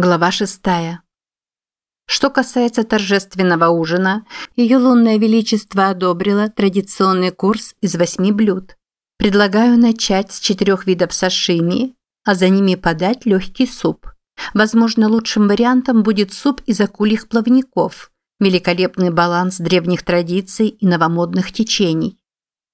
Глава шестая. Что касается торжественного ужина, ее лунное величество одобрило традиционный курс из восьми блюд. Предлагаю начать с четырех видов сашими, а за ними подать легкий суп. Возможно, лучшим вариантом будет суп из акульих плавников, великолепный баланс древних традиций и новомодных течений.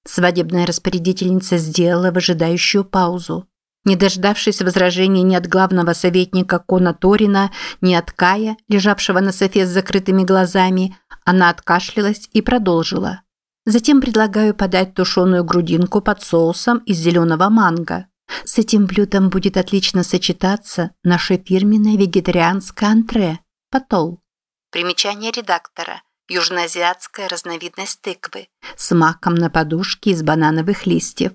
Свадебная распорядительница сделала выжидающую паузу. Не дождавшись возражений ни от главного советника Кона Торина, ни от Кая, лежавшего на софе с закрытыми глазами, она откашлялась и продолжила. Затем предлагаю подать тушеную грудинку под соусом из зеленого манго. С этим блюдом будет отлично сочетаться наше фирменное вегетарианское антре – патол. Примечание редактора. Южноазиатская разновидность тыквы с маком на подушке из банановых листьев.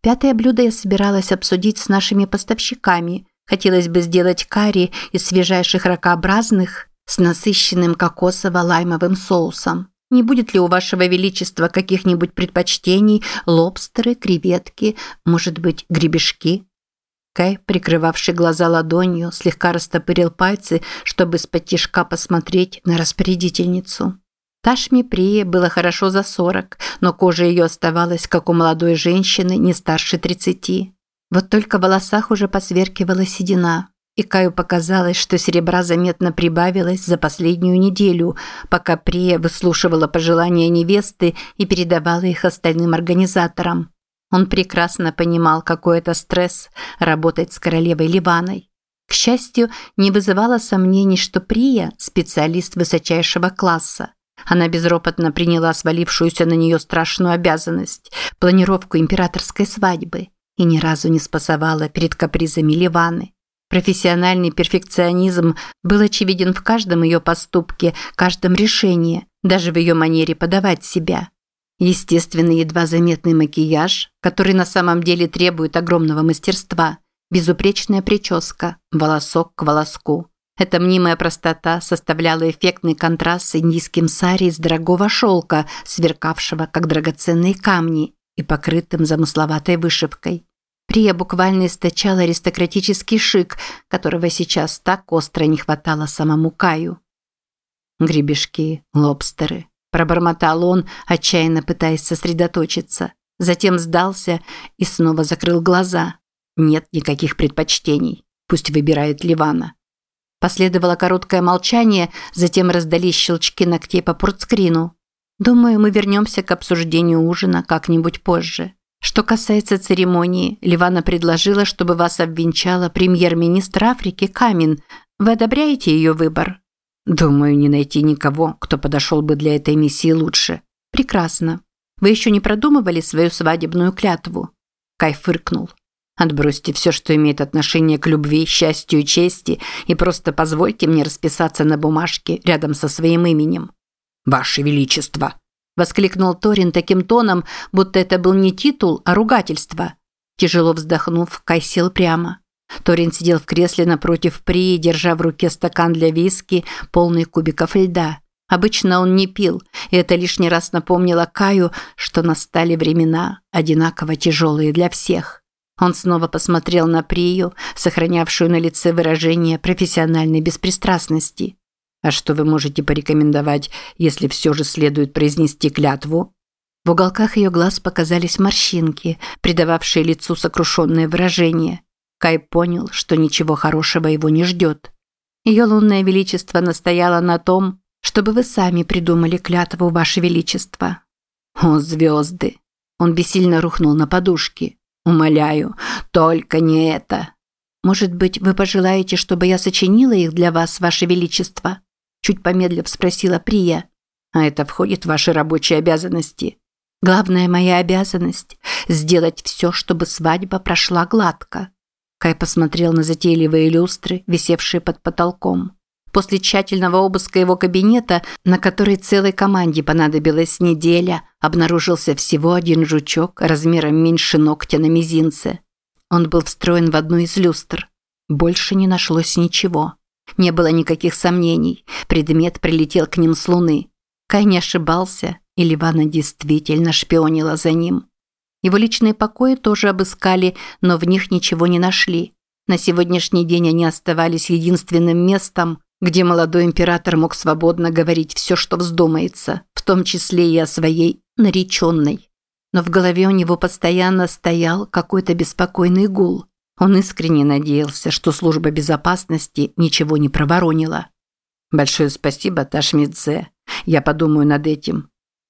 Пятое блюдо я собиралась обсудить с нашими поставщиками. Хотелось бы сделать карри из свежайших ракообразных с насыщенным кокосово-лаймовым соусом. Не будет ли у вашего величества каких-нибудь предпочтений лобстеры, креветки, может быть, гребешки? Кай, прикрывавший глаза ладонью, слегка растопырил пальцы, чтобы с-под тишка посмотреть на распорядительницу. Ташми Прие было хорошо за 40, но кожа ее оставалась, как у молодой женщины, не старше 30. Вот только в волосах уже посверкивала седина. И Каю показалось, что серебра заметно прибавилось за последнюю неделю, пока Прия выслушивала пожелания невесты и передавала их остальным организаторам. Он прекрасно понимал, какой это стресс – работать с королевой Ливаной. К счастью, не вызывало сомнений, что Прия – специалист высочайшего класса. Она безропотно приняла свалившуюся на нее страшную обязанность – планировку императорской свадьбы и ни разу не спасовала перед капризами Ливаны. Профессиональный перфекционизм был очевиден в каждом ее поступке, каждом решении, даже в ее манере подавать себя. Естественный едва заметный макияж, который на самом деле требует огромного мастерства, безупречная прическа, волосок к волоску. Эта мнимая простота составляла эффектный контраст с индийским сари из дорогого шелка, сверкавшего, как драгоценные камни, и покрытым замысловатой вышивкой. Прия буквально источала аристократический шик, которого сейчас так остро не хватало самому Каю. Гребешки, лобстеры. Пробормотал он, отчаянно пытаясь сосредоточиться. Затем сдался и снова закрыл глаза. Нет никаких предпочтений. Пусть выбирает Ливана. Последовало короткое молчание, затем раздались щелчки ногтей по портскрину. Думаю, мы вернемся к обсуждению ужина как-нибудь позже. Что касается церемонии, Ливана предложила, чтобы вас обвенчала премьер-министр Африки Камин. Вы одобряете ее выбор? Думаю, не найти никого, кто подошел бы для этой миссии лучше. Прекрасно. Вы еще не продумывали свою свадебную клятву? Кай фыркнул. Отбросьте все, что имеет отношение к любви, счастью и чести, и просто позвольте мне расписаться на бумажке рядом со своим именем. Ваше Величество!» – воскликнул Торин таким тоном, будто это был не титул, а ругательство. Тяжело вздохнув, Кай сел прямо. Торин сидел в кресле напротив Прии, держа в руке стакан для виски, полный кубиков льда. Обычно он не пил, и это лишний раз напомнило Каю, что настали времена, одинаково тяжелые для всех. Он снова посмотрел на Прию, сохранявшую на лице выражение профессиональной беспристрастности. «А что вы можете порекомендовать, если все же следует произнести клятву?» В уголках ее глаз показались морщинки, придававшие лицу сокрушенное выражение. Кай понял, что ничего хорошего его не ждет. Ее лунное величество настояло на том, чтобы вы сами придумали клятву, ваше величество. О, звезды! Он бессильно рухнул на подушки. Умоляю, только не это. Может быть, вы пожелаете, чтобы я сочинила их для вас, ваше величество? Чуть помедлив спросила Прия. А это входит в ваши рабочие обязанности. Главная моя обязанность – сделать все, чтобы свадьба прошла гладко. Кай посмотрел на затейливые люстры, висевшие под потолком. После тщательного обыска его кабинета, на который целой команде понадобилась неделя, обнаружился всего один жучок размером меньше ногтя на мизинце. Он был встроен в одну из люстр. Больше не нашлось ничего. Не было никаких сомнений. Предмет прилетел к ним с Луны. Кай не ошибался, и Ливана действительно шпионила за ним. Его личные покои тоже обыскали, но в них ничего не нашли. На сегодняшний день они оставались единственным местом, где молодой император мог свободно говорить все, что вздумается, в том числе и о своей нареченной. Но в голове у него постоянно стоял какой-то беспокойный гул. Он искренне надеялся, что служба безопасности ничего не проворонила. «Большое спасибо, Ташмидзе. Я подумаю над этим».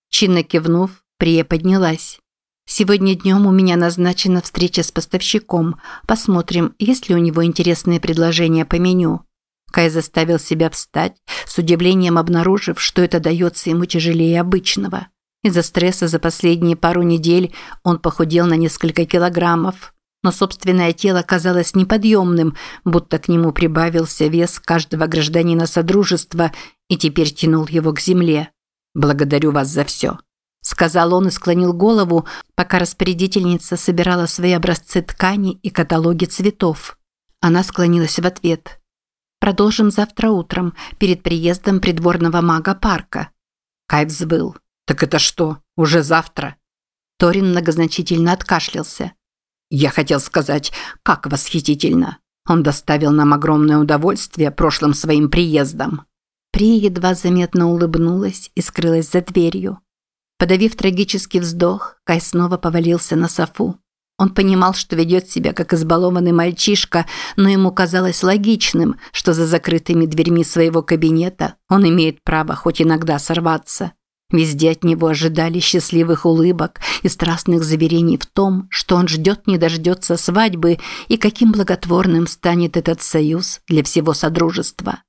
Чинно кивнув, Прия поднялась. «Сегодня днем у меня назначена встреча с поставщиком. Посмотрим, есть ли у него интересные предложения по меню». Кай заставил себя встать, с удивлением обнаружив, что это дается ему тяжелее обычного. Из-за стресса за последние пару недель он похудел на несколько килограммов, но собственное тело казалось неподъемным, будто к нему прибавился вес каждого гражданина Содружества и теперь тянул его к земле. «Благодарю вас за все», – сказал он и склонил голову, пока распорядительница собирала свои образцы ткани и каталоги цветов. Она склонилась в ответ. «Продолжим завтра утром, перед приездом придворного мага парка». Кай взвыл. «Так это что, уже завтра?» Торин многозначительно откашлялся. Я хотел сказать, как восхитительно. Он доставил нам огромное удовольствие прошлым своим приездом. При едва заметно улыбнулась и скрылась за дверью. Подавив трагический вздох, Кай снова повалился на софу. Он понимал, что ведет себя как избалованный мальчишка, но ему казалось логичным, что за закрытыми дверьми своего кабинета он имеет право хоть иногда сорваться. Везде от него ожидали счастливых улыбок и страстных заверений в том, что он ждет не дождется свадьбы и каким благотворным станет этот союз для всего Содружества.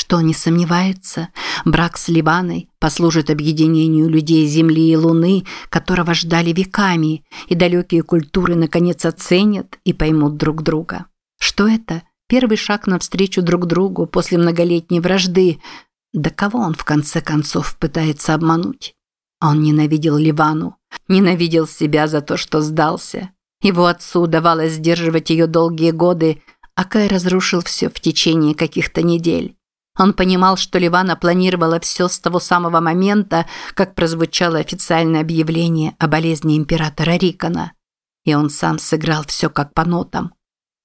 Что не сомневается, брак с Ливаной послужит объединению людей Земли и Луны, которого ждали веками, и далекие культуры наконец оценят и поймут друг друга. Что это? Первый шаг навстречу друг другу после многолетней вражды – да кого он в конце концов пытается обмануть? Он ненавидел Ливану, ненавидел себя за то, что сдался. Его отцу удавалось сдерживать ее долгие годы, а Кай разрушил все в течение каких-то недель. Он понимал, что Ливана планировала все с того самого момента, как прозвучало официальное объявление о болезни императора Рикона. И он сам сыграл все как по нотам.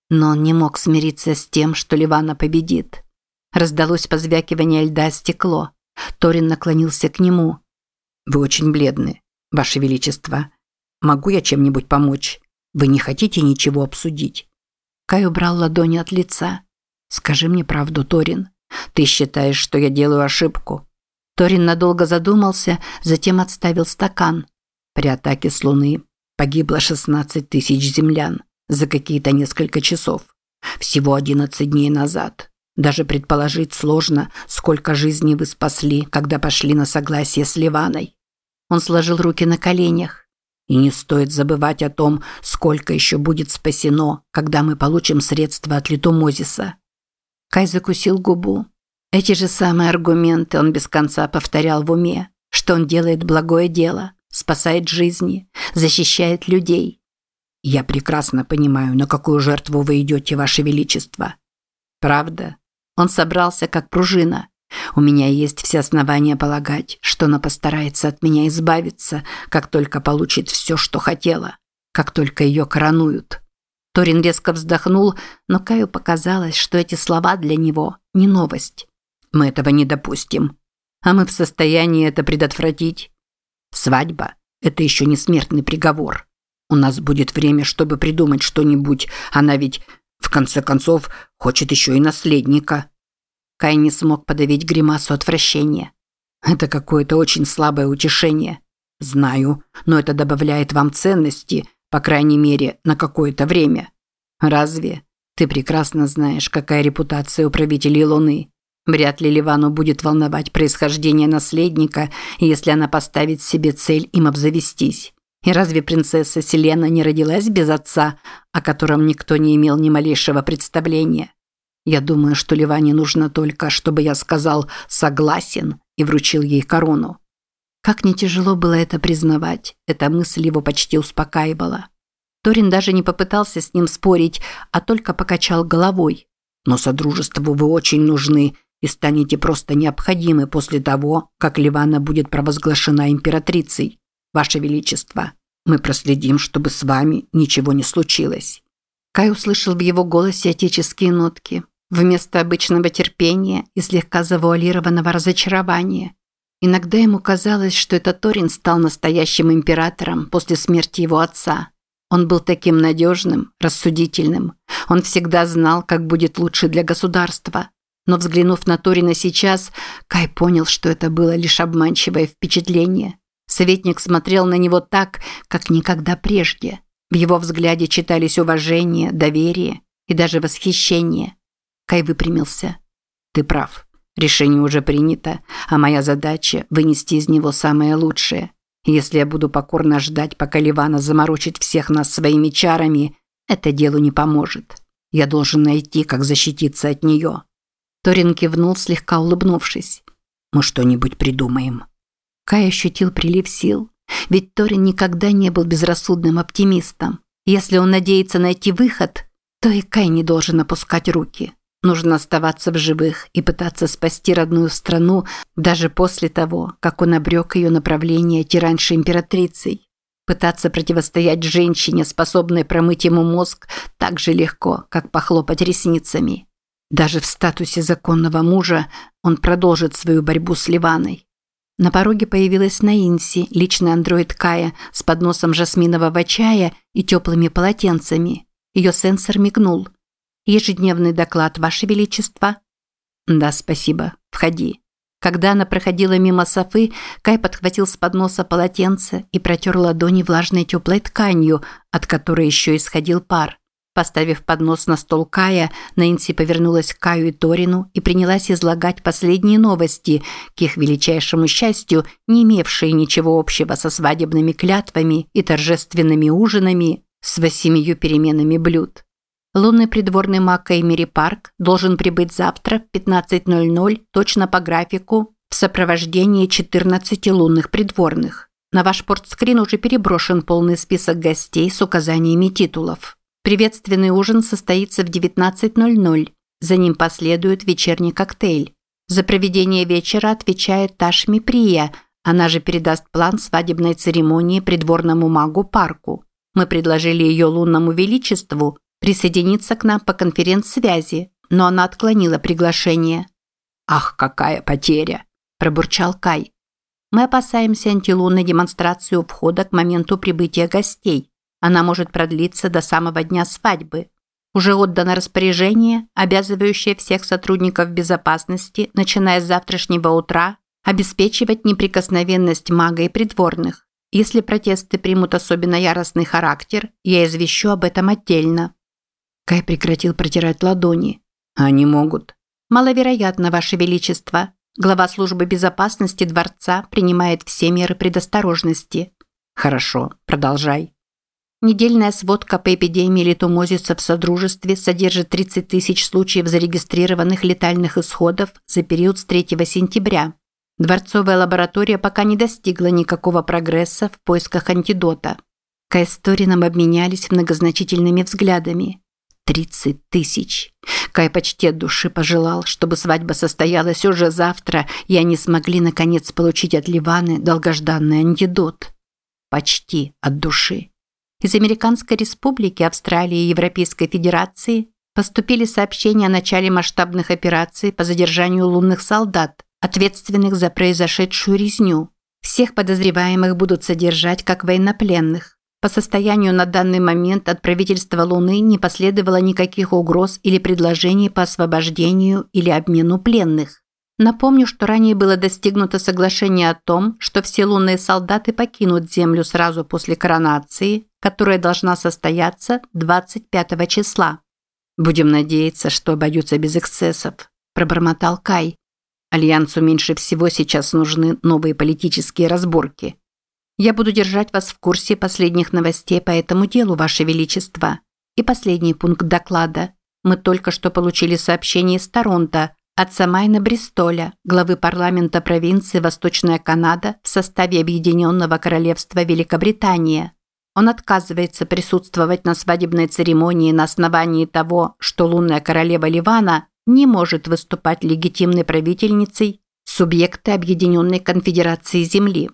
Но он не мог смириться с тем, что Ливана победит. Раздалось позвякивание льда стекло. Торин наклонился к нему. «Вы очень бледны, Ваше Величество. Могу я чем-нибудь помочь? Вы не хотите ничего обсудить?» Кай убрал ладони от лица. «Скажи мне правду, Торин. Ты считаешь, что я делаю ошибку?» Торин надолго задумался, затем отставил стакан. При атаке с Луны погибло 16 тысяч землян за какие-то несколько часов. Всего 11 дней назад. Даже предположить сложно, сколько жизней вы спасли, когда пошли на согласие с Ливаной. Он сложил руки на коленях. И не стоит забывать о том, сколько еще будет спасено, когда мы получим средства от Литумозиса. Кай закусил губу. Эти же самые аргументы он без конца повторял в уме, что он делает благое дело, спасает жизни, защищает людей. Я прекрасно понимаю, на какую жертву вы идете, Ваше Величество. Правда, он собрался как пружина. У меня есть все основания полагать, что она постарается от меня избавиться, как только получит все, что хотела, как только ее коронуют. Торин резко вздохнул, но Каю показалось, что эти слова для него не новость. Мы этого не допустим. А мы в состоянии это предотвратить. Свадьба – это еще не смертный приговор. У нас будет время, чтобы придумать что-нибудь. Она ведь в конце концов, хочет еще и наследника. Кай не смог подавить гримасу отвращения. Это какое-то очень слабое утешение. Знаю, но это добавляет вам ценности, по крайней мере, на какое-то время. Разве? Ты прекрасно знаешь, какая репутация у правителей Луны. Вряд ли Ливану будет волновать происхождение наследника, если она поставит себе цель им обзавестись. И разве принцесса Селена не родилась без отца, о котором никто не имел ни малейшего представления? Я думаю, что Ливане нужно только, чтобы я сказал «согласен» и вручил ей корону. Как не тяжело было это признавать, эта мысль его почти успокаивала. Торин даже не попытался с ним спорить, а только покачал головой. «Но Содружеству вы очень нужны и станете просто необходимы после того, как Ливана будет провозглашена императрицей. Ваше Величество, мы проследим, чтобы с вами ничего не случилось». Кай услышал в его голосе отеческие нотки. Вместо обычного терпения и слегка завуалированного разочарования. Иногда ему казалось, что этот Торин стал настоящим императором после смерти его отца. Он был таким надежным, рассудительным. Он всегда знал, как будет лучше для государства. Но взглянув на Торина сейчас, Кай понял, что это было лишь обманчивое впечатление. Советник смотрел на него так, как никогда прежде. В его взгляде читались уважение, доверие и даже восхищение. Кай выпрямился. «Ты прав. Решение уже принято, а моя задача – вынести из него самое лучшее. Если я буду покорно ждать, пока Ливана заморочит всех нас своими чарами, это делу не поможет. Я должен найти, как защититься от нее». Торин кивнул, слегка улыбнувшись. «Мы что-нибудь придумаем». Кай ощутил прилив сил. Ведь Торин никогда не был безрассудным оптимистом. Если он надеется найти выход, то и Кай не должен опускать руки. Нужно оставаться в живых и пытаться спасти родную страну даже после того, как он обрек ее направление тираньше императрицей. Пытаться противостоять женщине, способной промыть ему мозг, так же легко, как похлопать ресницами. Даже в статусе законного мужа он продолжит свою борьбу с Ливаной. На пороге появилась Наинси, личный андроид Кая, с подносом жасминового чая и теплыми полотенцами. Ее сенсор мигнул. Ежедневный доклад, Ваше Величество?» «Да, спасибо. Входи». Когда она проходила мимо Софы, Кай подхватил с подноса полотенце и протер ладони влажной теплой тканью, от которой еще исходил пар. Поставив поднос на стол Кая, Нэнси повернулась к Каю и Торину и принялась излагать последние новости, к их величайшему счастью, не имевшие ничего общего со свадебными клятвами и торжественными ужинами с восемью переменами блюд. Лунный придворный маг Эймери Парк должен прибыть завтра в 15.00 точно по графику в сопровождении 14 лунных придворных. На ваш портскрин уже переброшен полный список гостей с указаниями титулов. Приветственный ужин состоится в 19.00. За ним последует вечерний коктейль. За проведение вечера отвечает Ташми Прия, она же передаст план свадебной церемонии придворному магу Парку. Мы предложили ее лунному величеству присоединиться к нам по конференц-связи, но она отклонила приглашение. «Ах, какая потеря!» – пробурчал Кай. «Мы опасаемся демонстрации у входа к моменту прибытия гостей. Она может продлиться до самого дня свадьбы. Уже отдано распоряжение, обязывающее всех сотрудников безопасности, начиная с завтрашнего утра, обеспечивать неприкосновенность мага и придворных. Если протесты примут особенно яростный характер, я извещу об этом отдельно. Кай прекратил протирать ладони. Они могут. Маловероятно, Ваше Величество. Глава службы безопасности дворца принимает все меры предосторожности. Хорошо, продолжай. Недельная сводка по эпидемии литумозиса в Содружестве содержит 30 тысяч случаев зарегистрированных летальных исходов за период с 3 сентября. Дворцовая лаборатория пока не достигла никакого прогресса в поисках антидота. Кай с Торином обменялись многозначительными взглядами. Тридцать тысяч. Кай почти от души пожелал, чтобы свадьба состоялась уже завтра, и они смогли наконец получить от Ливаны долгожданный антидот. Почти от души. Из Американской Республики, Австралии и Европейской Федерации поступили сообщения о начале масштабных операций по задержанию лунных солдат, ответственных за произошедшую резню. Всех подозреваемых будут содержать как военнопленных. По состоянию на данный момент от правительства Луны не последовало никаких угроз или предложений по освобождению или обмену пленных. Напомню, что ранее было достигнуто соглашение о том, что все лунные солдаты покинут Землю сразу после коронации, которая должна состояться 25 числа. «Будем надеяться, что обойдутся без эксцессов», – пробормотал Кай. «Альянсу меньше всего сейчас нужны новые политические разборки». Я буду держать вас в курсе последних новостей по этому делу, Ваше Величество. И последний пункт доклада. Мы только что получили сообщение из Торонто от Самайна Бристоля, главы парламента провинции Восточная Канада в составе Объединенного Королевства Великобритания. Он отказывается присутствовать на свадебной церемонии на основании того, что лунная королева Ливана не может выступать легитимной правительницей субъекта Объединенной Конфедерации Земли.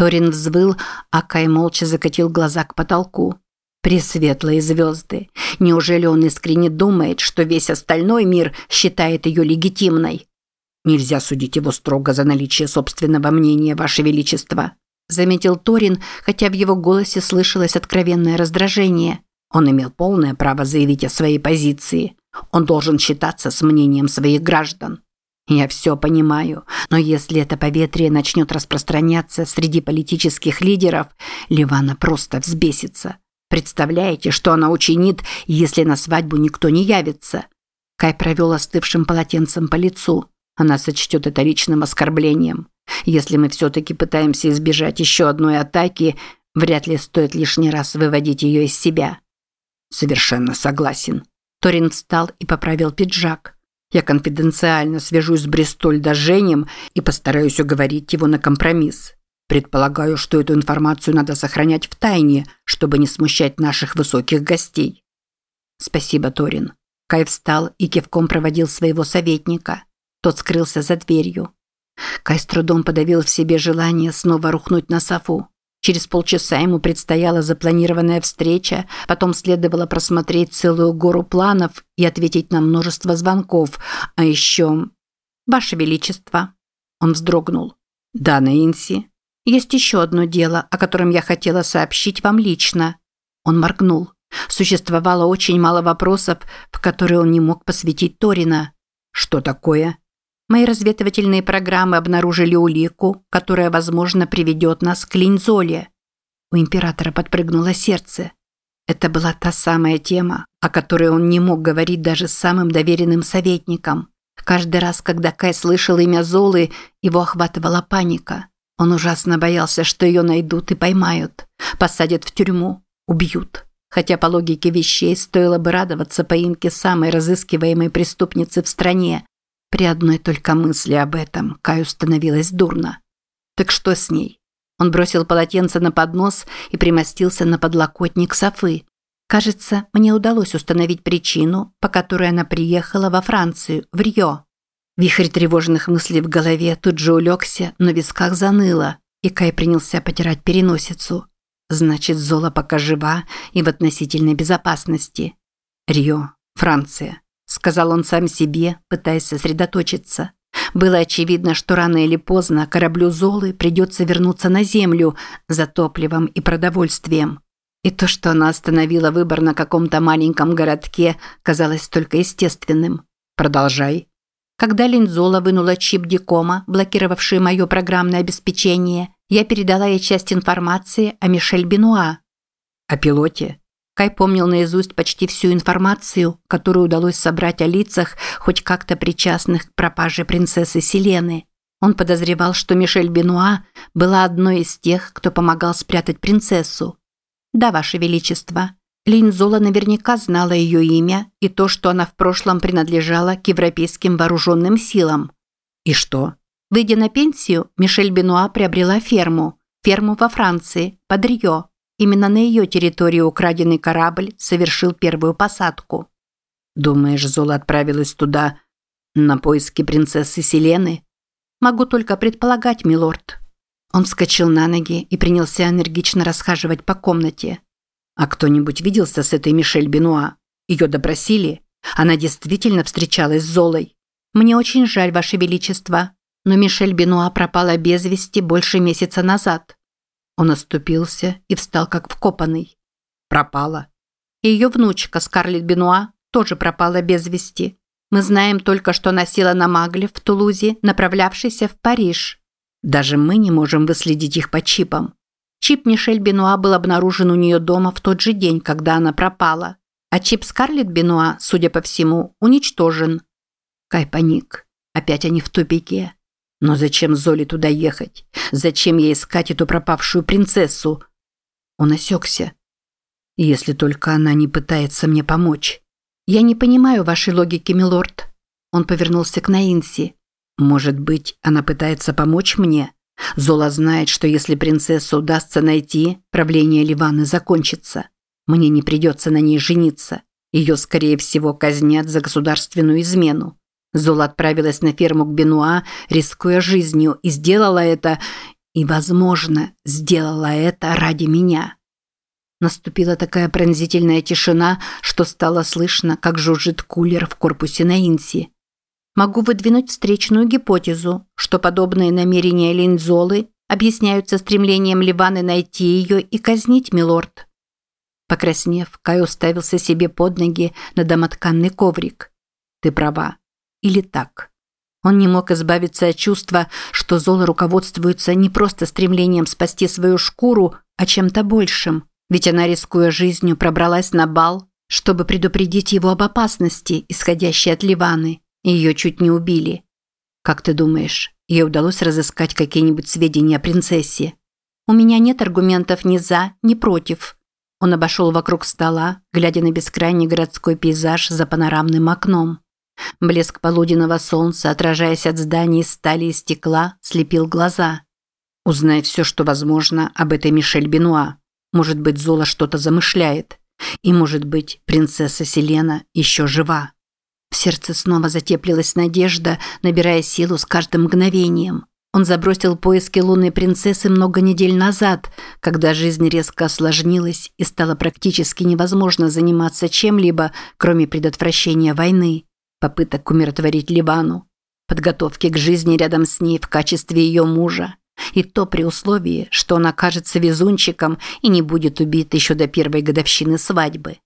Торин взвыл, а Кай молча закатил глаза к потолку. Пресветлые звезды. Неужели он искренне думает, что весь остальной мир считает ее легитимной? Нельзя судить его строго за наличие собственного мнения, Ваше Величество. Заметил Торин, хотя в его голосе слышалось откровенное раздражение. Он имел полное право заявить о своей позиции. Он должен считаться с мнением своих граждан. Я все понимаю, но если это поветрие начнет распространяться среди политических лидеров, Ливана просто взбесится. Представляете, что она учинит, если на свадьбу никто не явится? Кай провел остывшим полотенцем по лицу. Она сочтет это личным оскорблением. Если мы все-таки пытаемся избежать еще одной атаки, вряд ли стоит лишний раз выводить ее из себя. Совершенно согласен. Торин встал и поправил пиджак. Я конфиденциально свяжусь с Бристоль Даженем и постараюсь уговорить его на компромисс. Предполагаю, что эту информацию надо сохранять в тайне, чтобы не смущать наших высоких гостей. Спасибо, Торин. Кай встал и кивком проводил своего советника. Тот скрылся за дверью. Кай с трудом подавил в себе желание снова рухнуть на софу. Через полчаса ему предстояла запланированная встреча, потом следовало просмотреть целую гору планов и ответить на множество звонков, а еще... «Ваше Величество!» Он вздрогнул. «Да, Нэнси?» Есть еще одно дело, о котором я хотела сообщить вам лично. Он моргнул. Существовало очень мало вопросов, в которые он не мог посвятить Торина. Что такое? Мои разведывательные программы обнаружили улику, которая, возможно, приведет нас к Линзоле. У императора подпрыгнуло сердце. Это была та самая тема, о которой он не мог говорить даже с самым доверенным советником. Каждый раз, когда Кай слышал имя Золы, его охватывала паника. Он ужасно боялся, что ее найдут и поймают, посадят в тюрьму, убьют. Хотя по логике вещей стоило бы радоваться поимке самой разыскиваемой преступницы в стране. При одной только мысли об этом Каю становилось дурно. Так что с ней? Он бросил полотенце на поднос и примостился на подлокотник Софы. Кажется, мне удалось установить причину, по которой она приехала во Францию, в Рио. Вихрь тревожных мыслей в голове тут же улегся, но в висках заныло, и Кай принялся потирать переносицу. Значит, Зола пока жива и в относительной безопасности. Рио, Франция, сказал он сам себе, пытаясь сосредоточиться. Было очевидно, что рано или поздно кораблю Золы придется вернуться на землю за топливом и продовольствием. И то, что она остановила выбор на каком-то маленьком городке, казалось только естественным. Продолжай. Когда Линзола вынула чип Дикома, блокировавший мое программное обеспечение, я передала ей часть информации о Мишель Бенуа. О пилоте. Кай помнил наизусть почти всю информацию, которую удалось собрать о лицах, хоть как-то причастных к пропаже принцессы Селены. Он подозревал, что Мишель Бенуа была одной из тех, кто помогал спрятать принцессу. «Да, Ваше Величество», Линзола наверняка знала ее имя и то, что она в прошлом принадлежала к европейским вооруженным силам. И что? Выйдя на пенсию, Мишель Бенуа приобрела ферму. Ферму во Франции, под Рио. Именно на ее территории украденный корабль совершил первую посадку. Думаешь, Зола отправилась туда на поиски принцессы Селены? Могу только предполагать, милорд. Он вскочил на ноги и принялся энергично расхаживать по комнате. А кто-нибудь виделся с этой Мишель Бенуа? Ее допросили? Она действительно встречалась с Золой? Мне очень жаль, Ваше Величество, но Мишель Бенуа пропала без вести больше месяца назад. Он оступился и встал как вкопанный. Пропала. Ее внучка Скарлетт Бенуа тоже пропала без вести. Мы знаем только, что она села на Магле в Тулузе, направлявшейся в Париж. Даже мы не можем выследить их по чипам. Чип Мишель Бенуа был обнаружен у нее дома в тот же день, когда она пропала. А чип Скарлетт Бенуа, судя по всему, уничтожен. Кай паник. Опять они в тупике. Но зачем Золе туда ехать? Зачем ей искать эту пропавшую принцессу? Он осекся. Если только она не пытается мне помочь. Я не понимаю вашей логики, милорд. Он повернулся к Наинси. Может быть, она пытается помочь мне? Зола знает, что если принцессу удастся найти, правление Ливаны закончится. Мне не придется на ней жениться. Ее, скорее всего, казнят за государственную измену. Зола отправилась на ферму к Бенуа, рискуя жизнью, и сделала это, и, возможно, сделала это ради меня. Наступила такая пронзительная тишина, что стало слышно, как жужжит кулер в корпусе на Инси. Могу выдвинуть встречную гипотезу, что подобные намерения Линзолы объясняются стремлением Ливаны найти ее и казнить милорд. Покраснев, Кай уставился себе под ноги на домотканный коврик. Ты права. Или так. Он не мог избавиться от чувства, что Зола руководствуется не просто стремлением спасти свою шкуру, а чем-то большим. Ведь она, рискуя жизнью, пробралась на бал, чтобы предупредить его об опасности, исходящей от Ливаны. И ее чуть не убили. Как ты думаешь, ей удалось разыскать какие-нибудь сведения о принцессе? У меня нет аргументов ни за, ни против. Он обошел вокруг стола, глядя на бескрайний городской пейзаж за панорамным окном. Блеск полуденного солнца, отражаясь от зданий стали и стекла, слепил глаза. Узнай все, что возможно об этой Мишель Бенуа. Может быть, Зола что-то замышляет. И, может быть, принцесса Селена еще жива. В сердце снова затеплилась надежда, набирая силу с каждым мгновением. Он забросил поиски лунной принцессы много недель назад, когда жизнь резко осложнилась и стало практически невозможно заниматься чем-либо, кроме предотвращения войны, попыток умиротворить Ливану, подготовки к жизни рядом с ней в качестве ее мужа. И то при условии, что он окажется везунчиком и не будет убит еще до первой годовщины свадьбы.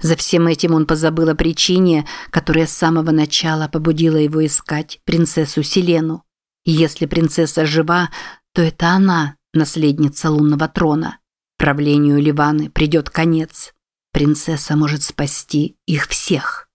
За всем этим он позабыл о причине, которая с самого начала побудила его искать принцессу Селену. И если принцесса жива, то это она, наследница лунного трона. Правлению Ливаны придет конец. Принцесса может спасти их всех.